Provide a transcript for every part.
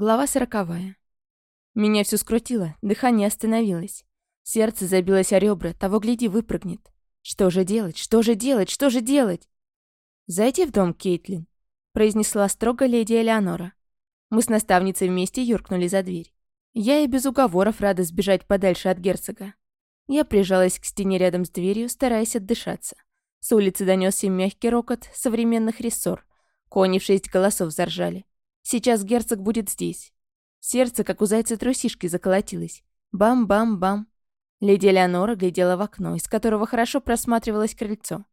Глава сороковая. Меня все скрутило, дыхание остановилось. Сердце забилось о ребра, того гляди, выпрыгнет. Что же делать? Что же делать? Что же делать? «Зайди в дом, Кейтлин», — произнесла строго леди Элеонора. Мы с наставницей вместе юркнули за дверь. Я и без уговоров рада сбежать подальше от герцога. Я прижалась к стене рядом с дверью, стараясь отдышаться. С улицы донесся мягкий рокот современных рессор. Кони в шесть голосов заржали. Сейчас герцог будет здесь. Сердце, как у зайца трусишки, заколотилось. Бам-бам-бам. Леди Элеонора глядела в окно, из которого хорошо просматривалось крыльцо.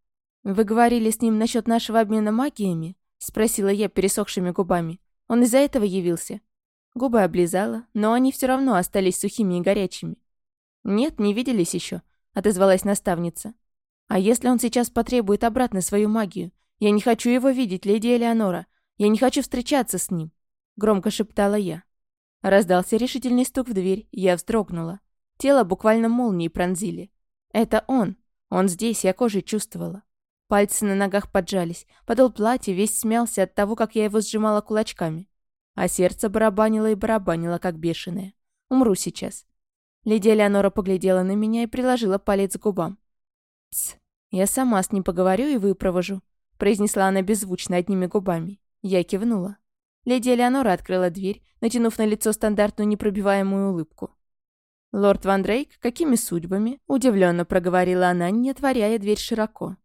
«Вы говорили с ним насчет нашего обмена магиями?» — спросила я пересохшими губами. «Он из-за этого явился?» Губы облизала, но они все равно остались сухими и горячими. «Нет, не виделись еще», — отозвалась наставница. «А если он сейчас потребует обратно свою магию? Я не хочу его видеть, леди Элеонора. Я не хочу встречаться с ним», — громко шептала я. Раздался решительный стук в дверь, я вздрогнула. Тело буквально молнией пронзили. Это он. Он здесь, я кожей чувствовала. Пальцы на ногах поджались, подол платья весь смялся от того, как я его сжимала кулачками. А сердце барабанило и барабанило, как бешеное. Умру сейчас. Леди Элеонора поглядела на меня и приложила палец к губам. «Тсс, я сама с ним поговорю и выпровожу», произнесла она беззвучно одними губами. Я кивнула. Леди Элеонора открыла дверь, натянув на лицо стандартную непробиваемую улыбку. «Лорд Ван Дрейк, какими судьбами?» – удивленно проговорила она, не отворяя дверь широко.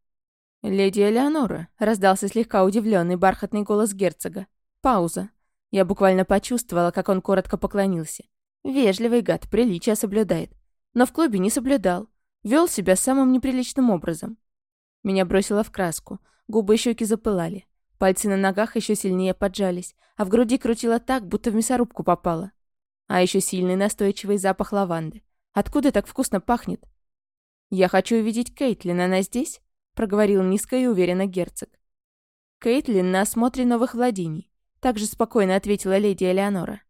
«Леди Элеонора», – раздался слегка удивленный бархатный голос герцога. Пауза. Я буквально почувствовала, как он коротко поклонился. Вежливый гад, приличия соблюдает. Но в клубе не соблюдал. Вел себя самым неприличным образом. Меня бросило в краску. Губы и щеки запылали. Пальцы на ногах еще сильнее поджались, а в груди крутило так, будто в мясорубку попало. А еще сильный настойчивый запах лаванды. Откуда так вкусно пахнет? «Я хочу увидеть Кейтлин, она здесь?» — проговорил низко и уверенно герцог. «Кейтлин на осмотре новых владений», — также спокойно ответила леди Элеонора.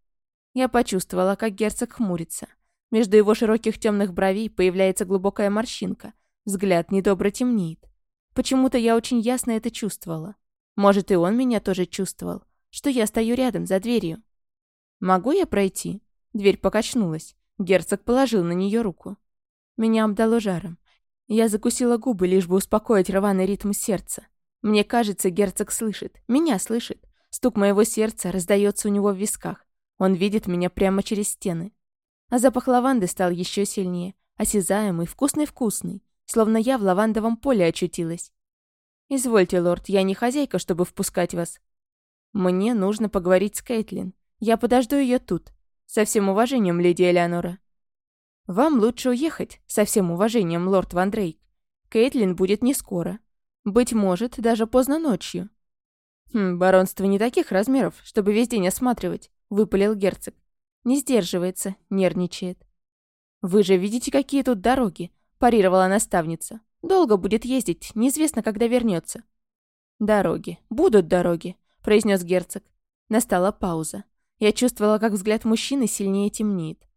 Я почувствовала, как герцог хмурится. Между его широких темных бровей появляется глубокая морщинка. Взгляд недобро темнеет. Почему-то я очень ясно это чувствовала. Может, и он меня тоже чувствовал, что я стою рядом, за дверью. «Могу я пройти?» Дверь покачнулась. Герцог положил на нее руку. Меня обдало жаром. Я закусила губы, лишь бы успокоить рваный ритм сердца. Мне кажется, герцог слышит. Меня слышит. Стук моего сердца раздается у него в висках. Он видит меня прямо через стены. А запах лаванды стал еще сильнее. Осязаемый, вкусный-вкусный. Словно я в лавандовом поле очутилась. «Извольте, лорд, я не хозяйка, чтобы впускать вас». «Мне нужно поговорить с Кейтлин. Я подожду ее тут. Со всем уважением, леди Элеонора». «Вам лучше уехать. Со всем уважением, лорд Ван Дрейк. Кейтлин будет не скоро. Быть может, даже поздно ночью». «Хм, баронство не таких размеров, чтобы весь день осматривать», — выпалил герцог. Не сдерживается, нервничает. «Вы же видите, какие тут дороги», — парировала наставница. Долго будет ездить, неизвестно, когда вернется. «Дороги. Будут дороги», — произнес герцог. Настала пауза. Я чувствовала, как взгляд мужчины сильнее темнеет.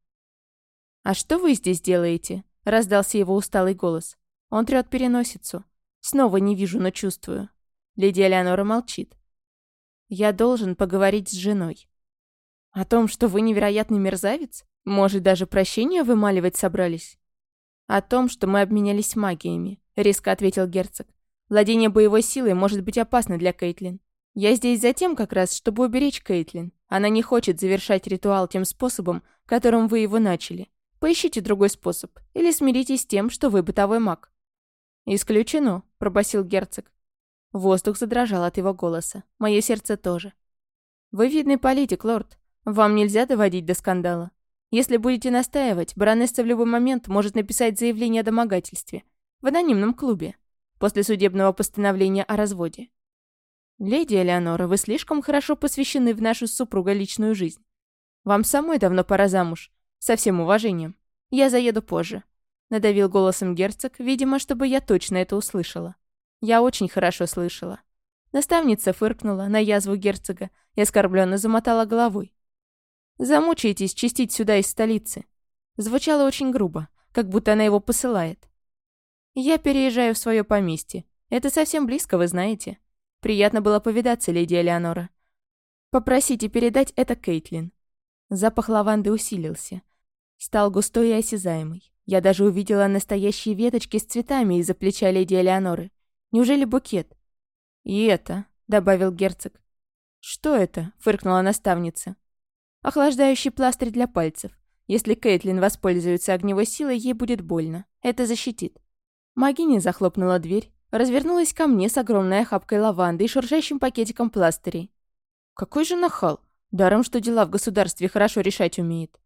«А что вы здесь делаете?» — раздался его усталый голос. Он трёт переносицу. Снова не вижу, но чувствую. Леди Элеонора молчит. «Я должен поговорить с женой». «О том, что вы невероятный мерзавец? Может, даже прощения вымаливать собрались?» «О том, что мы обменялись магиями», — резко ответил герцог. «Владение боевой силой может быть опасно для Кейтлин. Я здесь за тем как раз, чтобы уберечь Кейтлин. Она не хочет завершать ритуал тем способом, которым вы его начали. Поищите другой способ. Или смиритесь с тем, что вы бытовой маг». «Исключено», — пробасил герцог. Воздух задрожал от его голоса. Мое сердце тоже. «Вы видный политик, лорд. Вам нельзя доводить до скандала. Если будете настаивать, баронесса в любой момент может написать заявление о домогательстве. В анонимном клубе. После судебного постановления о разводе. Леди Элеонора, вы слишком хорошо посвящены в нашу с супругой личную жизнь. Вам самой давно пора замуж. Со всем уважением. Я заеду позже. Надавил голосом герцог, видимо, чтобы я точно это услышала. Я очень хорошо слышала. Наставница фыркнула на язву герцога и оскорбленно замотала головой. Замучаетесь чистить сюда из столицы. Звучало очень грубо, как будто она его посылает. Я переезжаю в свое поместье. Это совсем близко, вы знаете. Приятно было повидаться, леди Элеонора. Попросите передать это Кейтлин. Запах лаванды усилился. Стал густой и осязаемый. Я даже увидела настоящие веточки с цветами из-за плеча леди Элеоноры. Неужели букет? «И это», — добавил герцог. «Что это?» — фыркнула наставница. «Охлаждающий пластырь для пальцев. Если Кейтлин воспользуется огневой силой, ей будет больно. Это защитит». Магиня захлопнула дверь, развернулась ко мне с огромной охапкой лаванды и шуршащим пакетиком пластырей. «Какой же нахал! Даром, что дела в государстве хорошо решать умеет».